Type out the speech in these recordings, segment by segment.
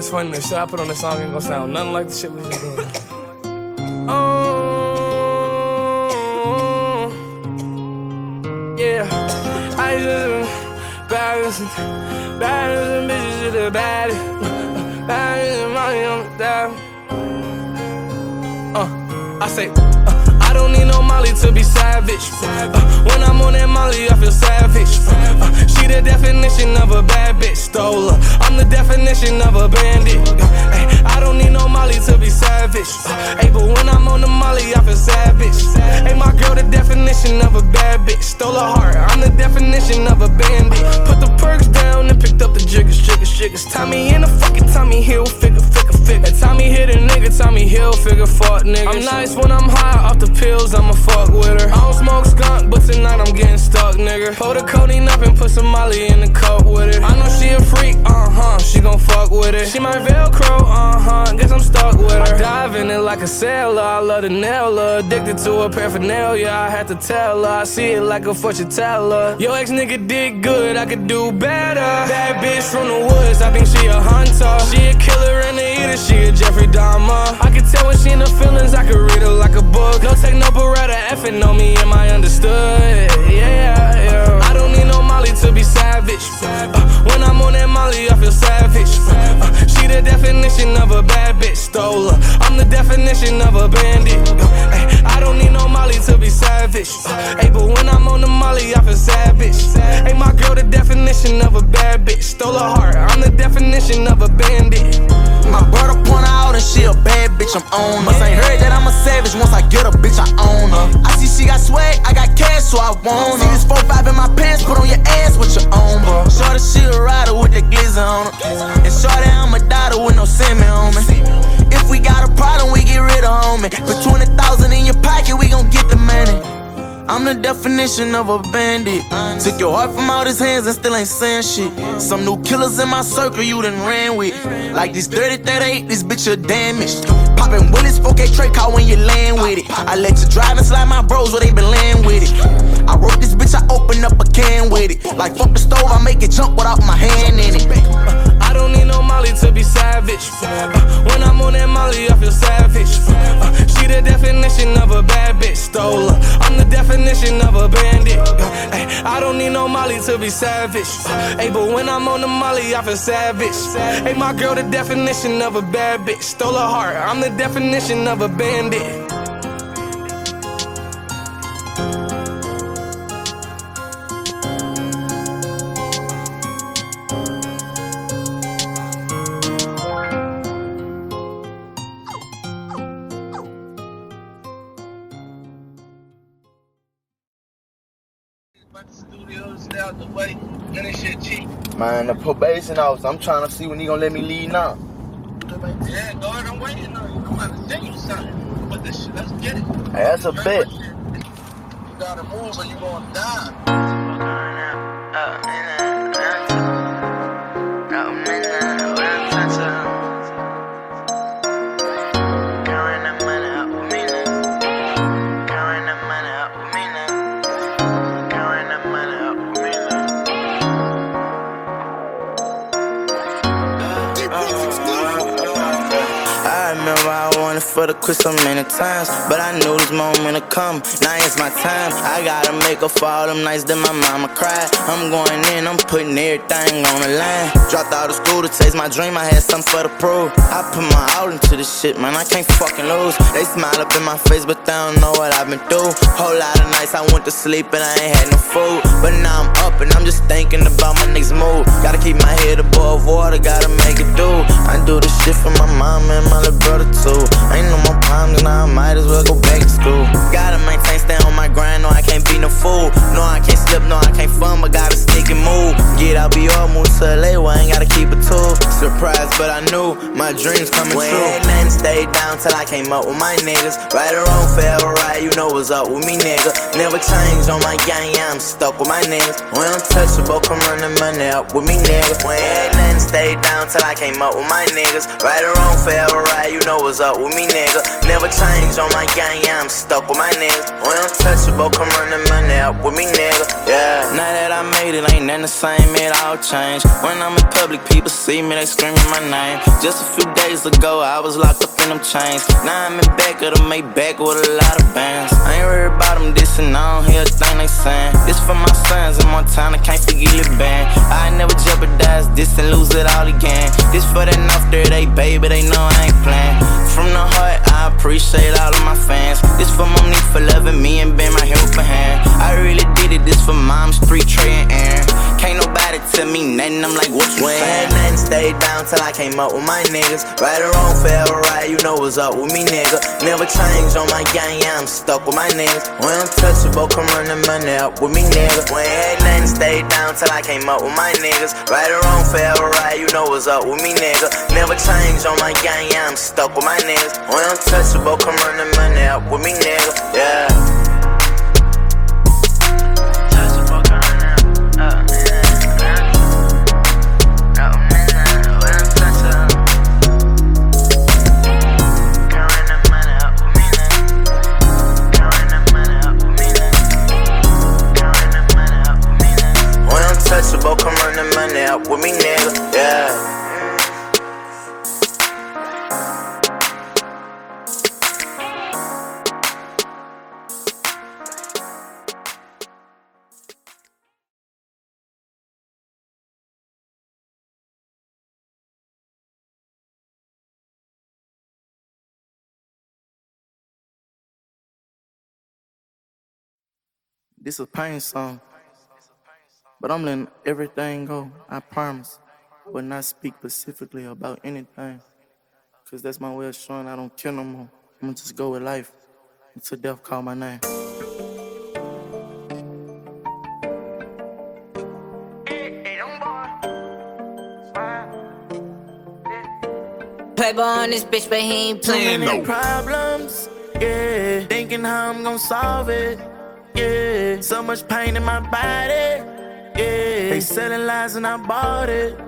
It's funny, the shit I put on the song ain't gonna sound nothing like the shit we just doing. Oh, yeah. I just baddest, baddest and bitches is the baddest. Baddest and money on the dial. Uh, I say, uh, I don't need no Molly to be savage. Uh, when I'm on that Molly, I feel savage. Uh, she the definition of a bad bitch, stole her. I'm the definition of a bandit. Uh, I don't need no Molly to be savage. Uh, but when I'm on the Molly, I feel savage. Hey, my girl, the definition of a bad bitch, stole her heart. I'm the definition of a bandit. Put the perks down and picked up the jiggers, jiggers, jiggers. Tommy in the fucking Tommy Hilfiger, figure, figure. Tommy hit a nigga, Tommy Hilfiger, fuck nigga. I'm nice when I'm high off the pills, I'ma fuck with her. I don't smoke skunk, but tonight I'm getting stuck, nigga. Pull the codeine up and put some Molly in the cup with it. I know she a freak, uh huh, she gon' fuck with it. She my Velcro, uh huh, guess I'm stuck with her. I dive in it like a sailor, I love the nail her. Addicted to her paraphernalia, I had to tell her. I see it like a fortune teller. Yo, ex nigga did good, I could do better. Bad bitch from the woods, I think she a hunter. She a killer and a eater, she a Jeffrey Dahmer. I can tell when she in the feelings, I could read her like a book. No take no beretta, effing on me, am I understood? Yeah, yeah. I don't need no Molly to be savage. Uh, when I'm on that Molly, I feel savage. Uh, she the definition of a bad bitch, stole her. I'm the definition of a bandit. Uh, ay, I don't need no Molly to be savage. Uh, ay, but when I'm on the Molly, I feel savage. Hey, my definition of a bad bitch, stole her heart. I'm the definition of a bandit. My brother point out and she a bad bitch, I'm on her. Ain't heard that I'm a savage, once I get a bitch, I own her. I see she got swag, I got cash, so I want her. See this 4-5 in my pants, put on your ass with your own, bro. Shorty, she a rider with the glizzer on her. And shorty, I'm a daughter with no semen on me. If we got a problem, we get rid of homie. Put 20,000 in your pocket, we gon' get the money. I'm the definition of a bandit. Took your heart from out his hands and still ain't saying shit. Some new killers in my circle you done ran with. Like this 30 38, this bitch a damaged. Poppin' Willis 4K Trey car when you land with it. I let you drive and slide my bros where they been laying with it. I wrote this bitch, I open up a can with it. Like fuck the stove, I make it jump without my hand in it. I don't need no Molly to be savage. Uh, when I'm on that Molly, I feel savage. Uh, she the definition of a bad bitch, stole her. I'm the definition of a bandit. Uh, ay, I don't need no Molly to be savage. Uh, but when I'm on the Molly, I feel savage. Hey, my girl, the definition of a bad bitch, stole her heart. I'm the definition of a bandit. But the studio stay out the way, and this shit cheap. Man, the probation officer, I'm trying to see when he gonna let me leave now. Yeah, go ahead, I'm waiting on you. I'm about to send you something. But this shit, let's get it. Hey, that's a bet. You gotta move or you gonna die. For the quit so many times, but I knew this moment would come. Now it's my time. I gotta make up for all them nights that my mama cried. I'm going in, I'm putting everything on the line. Dropped out of school to chase my dream. I had something for the prove. I put my all into this shit, man. I can't fucking lose. They smile up in my face, but they don't know what I've been through. Whole lot of nights I went to sleep and I ain't had no food. But now I'm up and I'm just thinking about my next move. Gotta keep my head above water, gotta make it do. I do this shit for my mom and my little brother too. Ain't no more problems now, I might as well go back to school. Gotta maintain, stay my grind, no, I can't be no fool. No, I can't slip, no, I can't fun, but gotta stick and move. Get out, be all move to LA, where I ain't gotta keep a tool. Surprised, but I knew my dreams coming When true. ain't nothing stayed down till I came up with my niggas. Right or wrong, forever right, you know what's up with me, nigga. Never changed on my gang, yeah, I'm stuck with my niggas. When untouchable, come run the money up with me, nigga. When ain't nothing stayed down till I came up with my niggas. Right or wrong, forever right, you know what's up with me, nigga. Never changed on my gang, yeah, I'm stuck with my niggas. When untouchable, come run the money up with me, nigga. Yeah. Now that I made it, ain't nothing the same, it all changed. When I'm in public, people see me, they scream screaming my name. Just a few days ago, I was locked up in them chains. Now I'm in back of the Maybach with a lot of bands. I ain't worried about them dissing, I don't hear a thing they saying. This for my sons in Montana, can't forget it band. I never jeopardize this and lose it all again. This for that there, they baby, they know I ain't playing. From the heart, I appreciate all of my fans. This for Monique for loving me and being my helping hand. I really did it, this for mom, street, Trey, and Aaron. Can't nobody tell me nothing, I'm like, what you When nothing, stayed down till I came up with my niggas. Right or wrong, forever right, you know what's up with me, nigga. Never change on my gang, yeah, I'm stuck with my niggas. When I'm touchable, come run the money up with me, nigga. When nothing, stayed down till I came up with my niggas. Right or wrong, forever right, you know what's up with me, nigga. Never change on my gang, yeah, I'm stuck with my niggas. When I'm touchable, come run the money up with me, nigga. Yeah. This a pain song. But I'm letting everything go, I promise. But not speak specifically about anything. Cause that's my way of showing I don't care no more. I'm gonna just go with life until death call my name. Playboy on this bitch, but he ain't playing no. problems, yeah. Thinking how I'm gonna solve it, yeah. So much pain in my body, yeah. They selling lies and I bought it,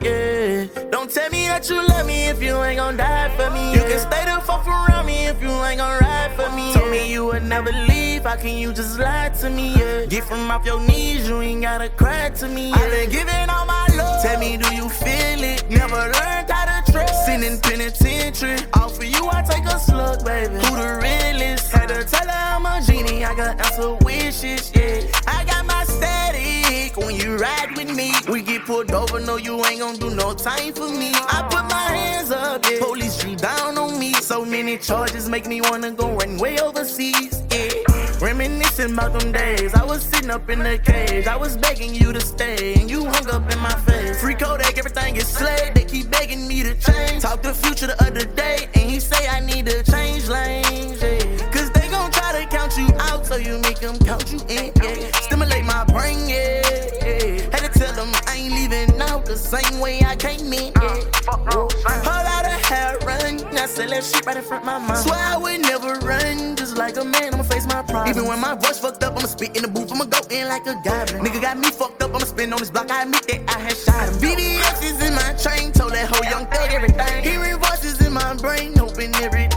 yeah. Don't tell me that you love me if you ain't gonna die for me. You can stay the fuck around me if you ain't gonna ride for me. Told me you would never leave, how can you just lie to me? Yeah. Get from off your knees, you ain't gotta cry to me. Yeah. I been giving all my love. Tell me, do you feel it? Never learned how to trust. Sitting in penitentiary, all for you, I take a slug, baby. Who the realest? Had to tell her I'm a genie, I got answer wishes, yeah. I got my static when you ride with me. We get pulled over, no, you ain't gonna do no time for me. I put my hands up, yeah. Police shoot down on me. So many charges make me wanna go run way overseas, yeah. Reminiscing about them days, I was sitting up in the cage. I was begging you to stay, and you hung up in my face. Free Kodak, everything is slayed. They keep begging me to change. Talked to Future the other day, and he say I need to change lanes, yeah. Cause they gon' try to count you out, so you make them count you in, yeah. Stimulate my brain, yeah. yeah. Had to tell them I ain't leaving the same way I came in, uh, yeah. Whole lot of hair run, now sell that shit right in front of my mouth. Swear I would never run, just like a man, I'ma face my problems. Even when my voice fucked up, I'ma spit in the booth, I'ma go in like a goblin. Nigga got me fucked up, I'ma spin on this block, I admit that I had shot him. BBS is in my train, told that whole young thug everything. Hearing voices in my brain, hoping everything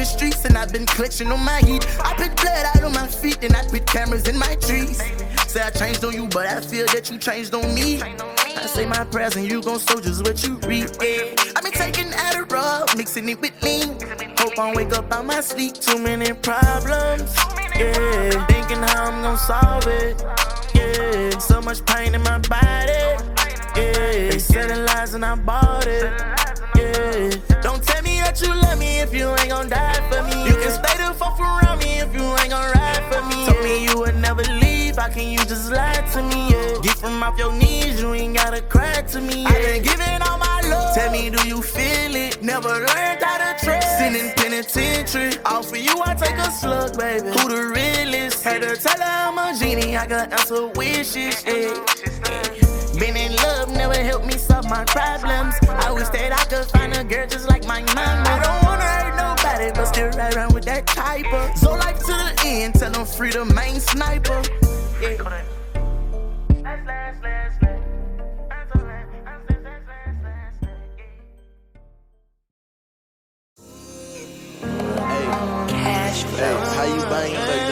the streets and I've been clutching on my heat. I put blood out on my feet and I put cameras in my trees. Say I changed on you, but I feel that you changed on me. I say my prayers and you gon' sow just what you read. Yeah. I've been taking Adderall, mixing it with lean. Hope I wake up out my sleep. Too many problems. Yeah. Thinking how I'm gon' solve it. Yeah. So much pain in my body. Yeah. They selling lies and I bought it. That you love me if you ain't gon' die for me. You can stay the fuck around me if you ain't gon' ride for me. Told me you would never leave. How can you just lie to me? Yeah. Get from off your knees, you ain't gotta cry to me. Yeah. I been giving all my love. Tell me, do you feel it? Never learned how to trust. In penitentiary, all for you, I take a slug, baby. Who the realest? Had to tell her I'm a genie, I got answer wishes. Yeah. Been in love, never helped me solve my problems. I wish that I could find a girl just like my mama. I don't wanna hurt nobody, but still ride around with that type of. So life to the end, tell them free the main sniper. Yeah. Hey, how you banging back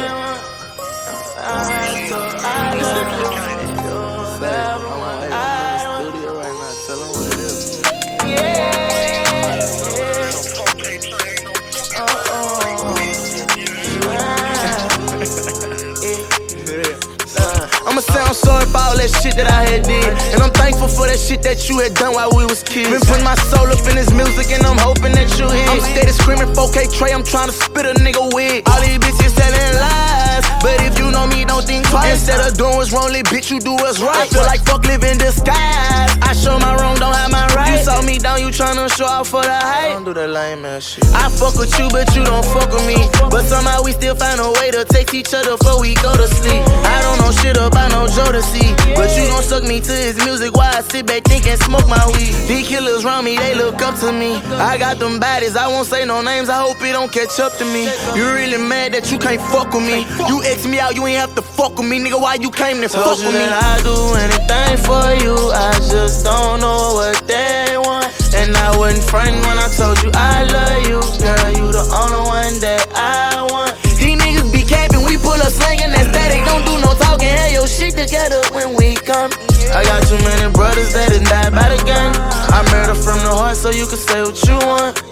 shit that I had did. And I'm thankful for that shit that you had done while we was kids. Been putting my soul up in this music and I'm hoping that you hear. I'm steady screaming 4K Trey, I'm trying to spit a nigga wig. All these bitches telling lies. But if you know me, don't think twice. Instead of doing what's wrong, bitch, you do what's right. I feel like fuck living disguise. I show my wrong, don't have my right. You saw me down, you tryna show off for the hype. Don't do that lame ass shit. I fuck with you, but you don't fuck with me. But somehow we still find a way to text each other before we go to sleep. I don't know shit about no Jodeci. But you gon' suck me to his music while I sit back think and smoke my weed. These killers around me, they look up to me. I got them baddies, I won't say no names, I hope it don't catch up to me. You really mad that you can't fuck with me. You X me out, you ain't have to fuck with me, nigga. Why you came to fuck with me? I do anything for you, I just don't know what they want. And I wasn't frightened when I told got too many brothers that done died by the gun. I murder from the heart, so you can say what you want.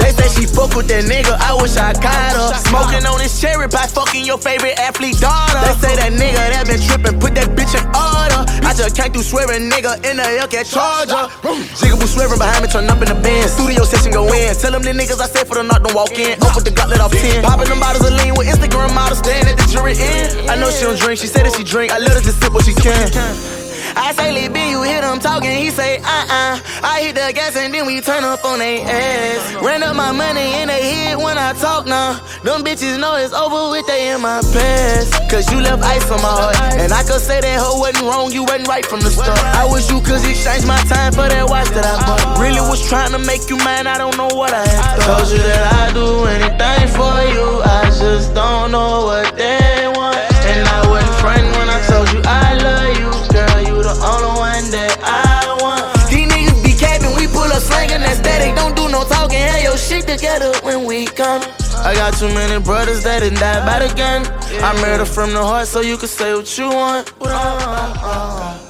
They say she fuck with that nigga, I wish I caught her. Smoking on this cherry pie, fucking your favorite athlete daughter. They say that nigga that been tripping, put that bitch in order. I just came through swearing, nigga, in the Hellcat Charger. Jigaboo swearing behind me, turn up in the band. Studio session go in. Tell them the niggas I said for the knock, don't walk in. Up with the gauntlet off 10. Popping them bottles of lean with Instagram models, staying at the jury end. I know she don't drink, she said that she drink. I let her just sip what she can. I say, Lil B, you hear them talking, he say, uh-uh. I hit the gas and then we turn up on they ass. Ran up my money in they head when I talk now. Them bitches know it's over with, they in my past. Cause you left ice on my heart. And I could say that hoe wasn't wrong, you wasn't right from the start. I wish you could exchange my time for that watch that I bought. Really was trying to make you mine, I don't know what I had thought. Told you that I do anything for you, I just don't know what they together when we come. I got too many brothers that done died by the gun. I murder from the heart, so you can say what you want. Uh, uh. Where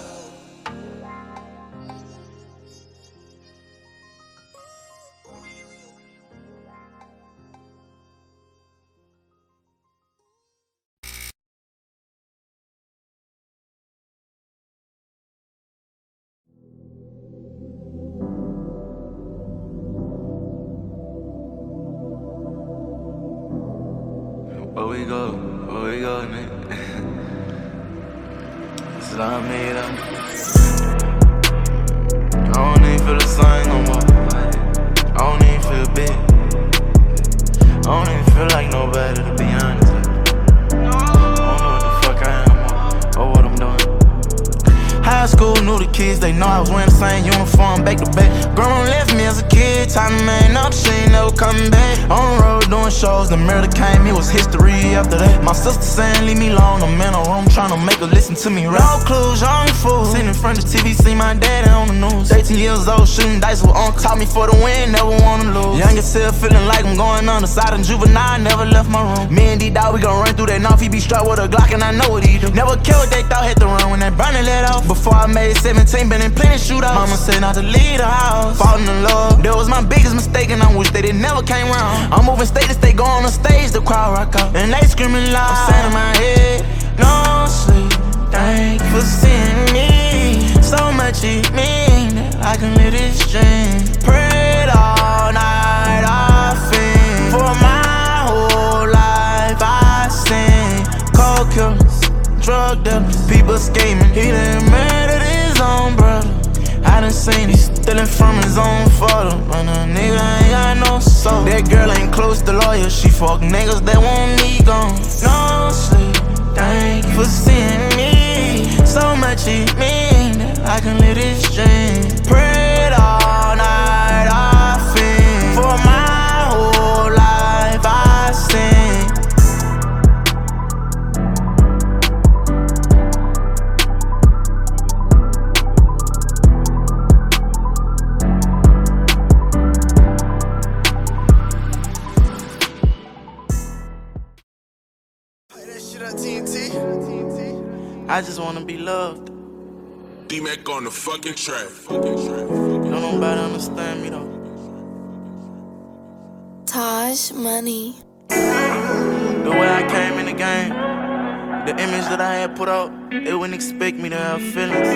is all made. I don't even feel the same no more. I don't even feel big. I don't even feel like nobody, to be honest. I don't know what the fuck I am or, what I'm doing. High school knew the kids, they know I was wearing the same uniform back to back. Grown left me as a kid, time to man up, she ain't never coming back. On shows, the murder came, it was history after that. My sister saying, leave me alone, I'm in a room trying to make her listen to me. No clues, young fool. Sitting in front of TV, see my daddy on the news. 18 years old, shooting dice with uncle, taught me for the win, never wanna lose. Youngest self feeling like I'm going on the side of juvenile, never left my room. Me and D-Dog, we gon' run through that knife, he be strapped with a Glock, and I know what he do. Never killed, they thought hit the run when that burning let off. Before I made 17, been in plenty shootouts. Mama said not to leave the house. Falling in love, that was my biggest mistake, and I wish that it never came round. I'm moving state to state, go on the stage, the crowd rock out. And they screaming loud. I'm saying in my head, no sleep. Thank you for seeing me. So much it mean that I can live this dream. Prayed all night, I. For my whole life, I sing. Cold killers, drug dealers, people scheming. He done murdered his own brother. I done seen he stealing from his own father. But a nigga ain't got no soul. That girl lawyer. She fuck niggas that want me gone. No sleep. Thank you for seeing me. So much it mean I can live this dream. Prayed I just wanna be loved. D-Mac on the fucking track. Don't nobody understand me though. Taj Money. The way I came in the game, The image that I had put out, they wouldn't expect me to have feelings.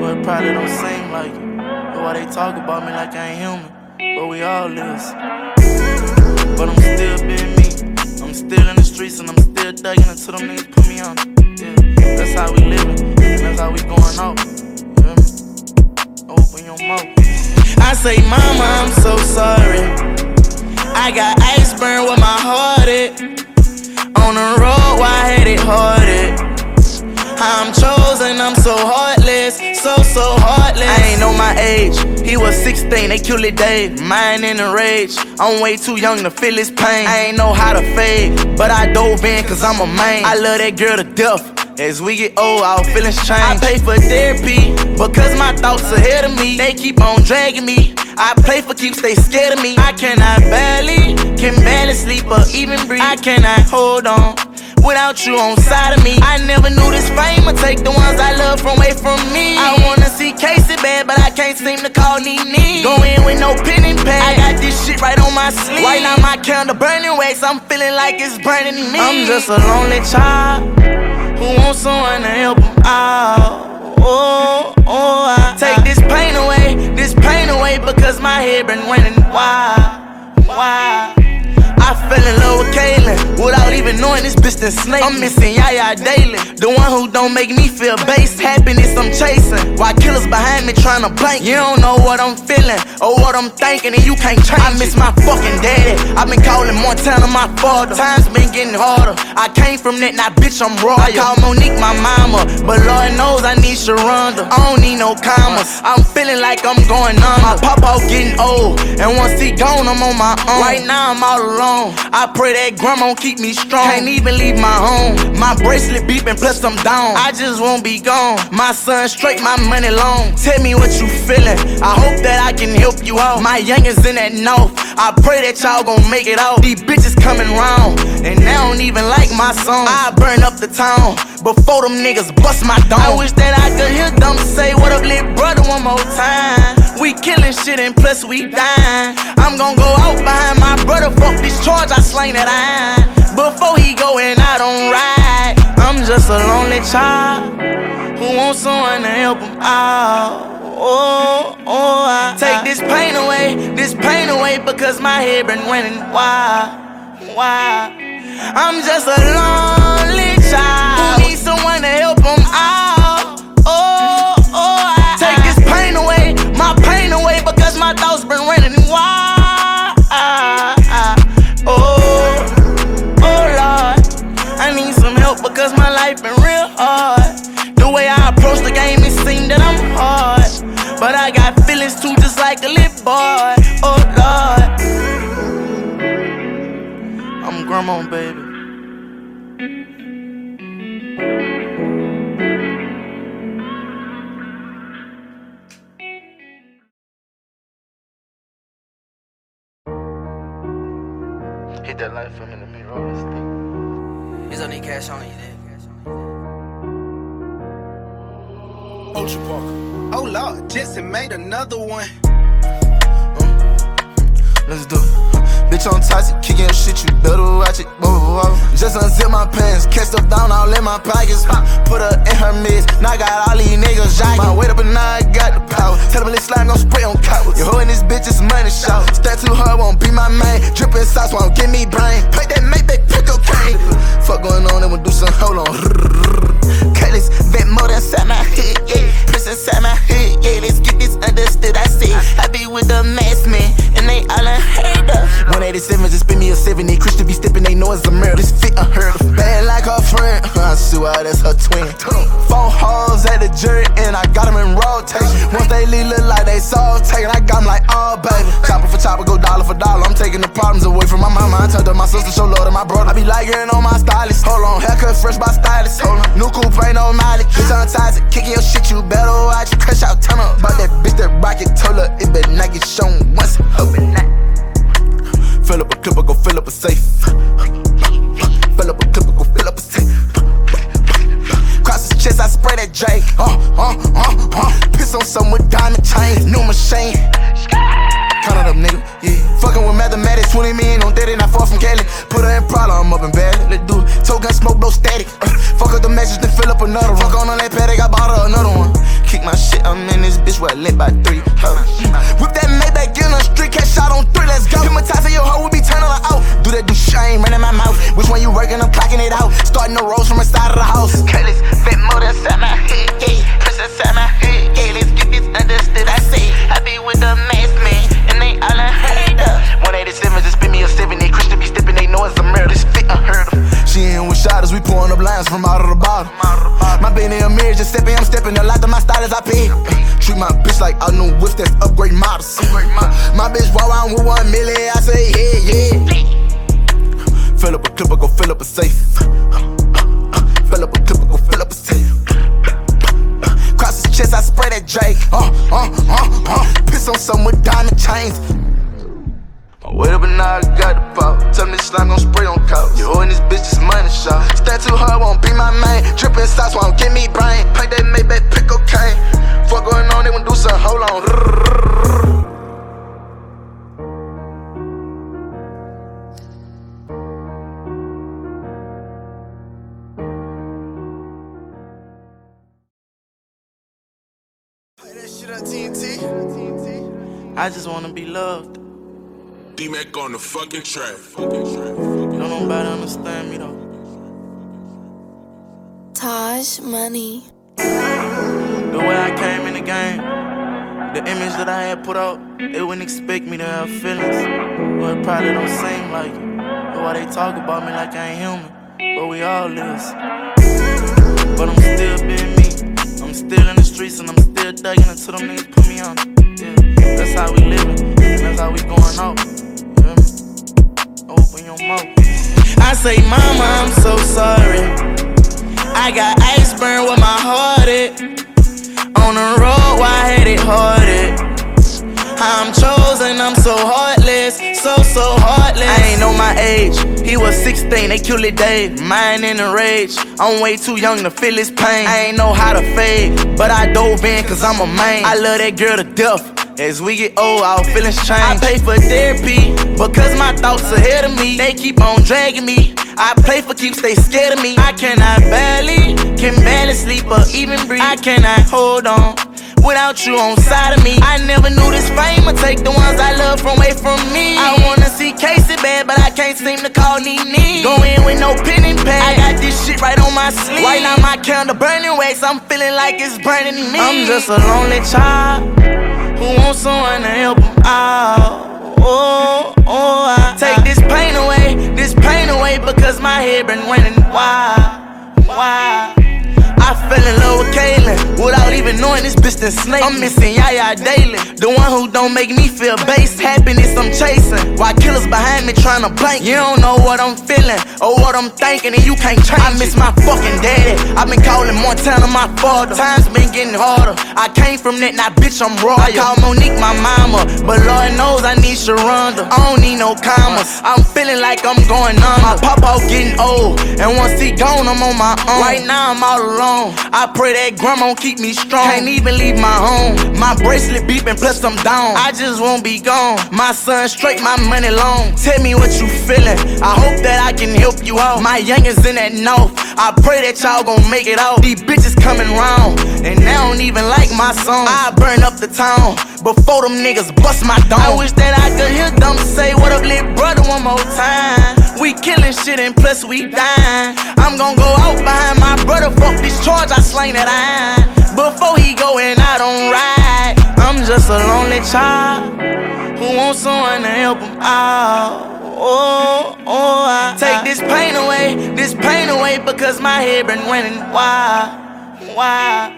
Well, it probably don't seem like it. But why they talk about me like I ain't human? But we all is. But I'm still being me. I'm still in the streets and I'm still thugging until them niggas put me on. Yeah, that's how we living. That's how we going out. Open your mouth. I say, Mama, I'm so sorry. I got ice burn with my heart at. On the road, why I had it hearted. I'm chosen, I'm so heartless, so, so heartless. I ain't know my age, he was 16, they killed it Dave. Mine in a rage, I'm way too young to feel his pain. I ain't know how to fade, but I dove in cause I'm a man. I love that girl to death. As we get old, our feelings change. I pay for therapy because my thoughts ahead of me. They keep on dragging me. I play for keeps, they scared of me. I cannot barely, can barely sleep or even breathe. I cannot hold on without you on side of me. I never knew this fame would take the ones I love from away from me. I wanna see Casey bad, but I can't seem to call Nene. Go in with no pen and pad. I got this shit right on my sleeve. Right now my candle burning wax. I'm feeling like it's burning me. I'm just a lonely child who wants someone to help him out. Oh, oh, snake. I'm missing Yaya daily, the one who don't make me feel base. Happiness I'm chasing, while killers behind me trying to blank. You don't know what I'm feeling or what I'm thinking, and you can't change. I miss my fucking daddy. I've been calling Montana my father. Times been getting harder. I came from that, now bitch I'm raw. I call Monique my mama, but Lord knows I need Sharonda. I don't need no commas. I'm feeling like I'm going on. My papa getting old, and once he gone, I'm on my own. Right now I'm all alone. I pray that grandma keep me strong. Can't even leave my home. My bracelet beeping, plus I'm down. I just won't be gone. My son straight, my money long. Tell me what you feeling. I hope that I can help you out. My youngins in that north. I pray that y'all gon' make it out. These bitches coming round, and they don't even like my song. I burn up the town before them niggas bust my dome. I wish that I could hear them say, What up, lit brother, one more time. We killing shit and plus we dying. I'm gon' go out behind my brother, fuck this charge, I slang that iron. Before he go and I don't ride. I'm just a lonely child who wants someone to help him out. Oh, oh, I take this pain away, this pain away because my head been running wild, wild. I'm just a lonely child who needs someone to help him out. Kicking your shit, you better watch it. Whoa, whoa. Just unzip my pants, catch stuff down all in my pockets. Put her in her midst, now I got all these niggas jogging. My weight up and now I got the power. Tell them this slime gon' spray on cowards. You holding this bitch, it's money shot. Stand too hard, won't be my main. Drippin' sauce won't give me brain. Play that make Maybach, pick cocaine. Fuck going on, and we'll do some hold on. Cutlass, vent than inside my head, yeah. Press inside my head, yeah. Let's get this understood. I see, I be with the mass man, and they all unheard of. 187 just spin me a 70. Christian be stepping, they know it's a mirror. This fit unheard of. Bad like her friend, I see why that's her twin. Four hoes at the jury, and I got them in rotation. Once they leave, look like they saw taken. I got them like, oh, baby. Chopper for chopper, go dollar for dollar. I'm taking the problems away from my mama. I turned to my sister, show love to my brother. I be getting on my stylist. Hold on, haircut fresh by stylist. Hold on, new coupe ain't no mileage. Bitch on toxic, kicking your shit, you better watch. Crush out, turn up. That bitch that rocket, told her it better not get shown once. Fill up a clip, I go fill up a safe. Fill up a clip, I go fill up a safe. Cross his chest, I spray that J. Uh, uh, uh, uh. Piss on some with diamond chains, new machine. Count the up, nigga. Yeah. Fucking with mathematics, 20 million on 30, not far from Cali. Put her in problem, I'm up in bed. Let's do it. Gun smoke, no static. Uh, fuck up the message, then fill up another one. Fuck on on that paddock, I bought her another one. Kick my shit, I'm in this bitch where I lit by three. The rolls from the side of the house. Curtis, fit more than inside my head, yeah. Press inside my head, yeah. Let's get this understood, I say. I be with the mask man, and they all unheard of. 187 just spin me a 70. Christian be stepping, they know it's a murder. This fit unheard of. She in with shotters, we pouring up lines from out of the bottle. My baby a mirror, just stepping, I'm stepping. A lot of my stylist, I pay. Treat my bitch like I know whips that's upgrade models. My bitch while I'm with one million, I say, yeah, yeah. Chains. Wait up and now I got the pop. Tell me this slime gon' spray on couch. You holding this bitch, just money shot. Stand too hard, won't be my main. Drippin' sauce won't give me brain. Paint that Maybach, pick cocaine. Fuck going on, they wanna do something, hold on. I just wanna be loved. D-Mac on the fucking track. Don't nobody understand me though. Taj Money. The way I came in the game, the image that I had put out, they wouldn't expect me to have feelings. Well, it probably don't seem like it. That's why they talk about me like I ain't human. But we all is. But I'm still being me. I'm still in the streets and I'm still thugging until them niggas put me on. Yeah, that's how we living. How we going out. Me? Open your mouth. I say, Mama, I'm so sorry. I got ice burn with my heart it. On the road, why I had it hearted. I'm chosen, I'm so heartless, so so heartless. I ain't know my age. He was 16, they killed it Dave. Mine in a rage. I'm way too young to feel his pain. I ain't know how to fade, but I dove in cause I'm a man. I love that girl to death. As we get old, our feelings change. I pay for therapy because my thoughts ahead of me. They keep on dragging me. I play for keeps, they scared of me. I cannot barely, can barely sleep or even breathe. I cannot hold on without you on side of me. I never knew this fame would take the ones I love from away from me. I wanna see Casey bad, but I can't seem to call Nene. Go in with no pen and pad. I got this shit right my sleeve. Right now my candle burning wax. I'm feeling like it's burning me. I'm just a lonely child who wants someone to help him out. Oh, oh, I take this pain away, this pain away because my head been running wild, wild. Without even knowing this bitch done snake. I'm missing Yaya daily, the one who don't make me feel base. Happiness I'm chasing, while killers behind me trying to blank. You don't know what I'm feeling or what I'm thinking, and you can't change. I miss my fucking daddy. I've been calling Montana my father. Times been getting harder. I came from that, now bitch I'm raw. I call Monique my mama, but Lord knows I need Sharonda. I don't need no commas. I'm feeling like I'm going on. My papa getting old, and once he gone, I'm on my own. Right now I'm all alone. I pray that grandma keep me strong. Can't even leave my home. My bracelet beeping, plus I'm down. I just won't be gone. My son straight, my money long. Tell me what you feeling. I hope that I can help you out. My youngins in that north. I pray that y'all gon' make it out. These bitches coming round, and they don't even like my song. I burn up the town before them niggas bust my dome. I wish that I could hear them say, What up, lit brother, one more time. We killing shit and plus we dying. I'm gon' go out behind my brother, fuck this charge, I slang that iron. Before he go and I don't ride. I'm just a lonely child who wants someone to help him out. Oh, oh, I take this pain away, this pain away because my head been running wild, wild.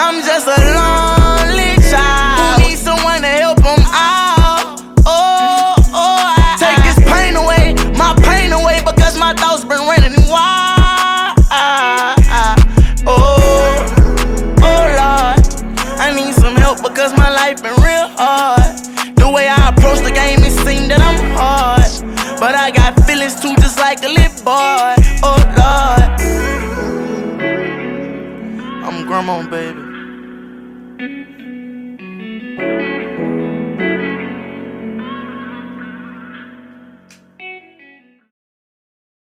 I'm just a lonely child who needs someone to help him out. Come on, baby.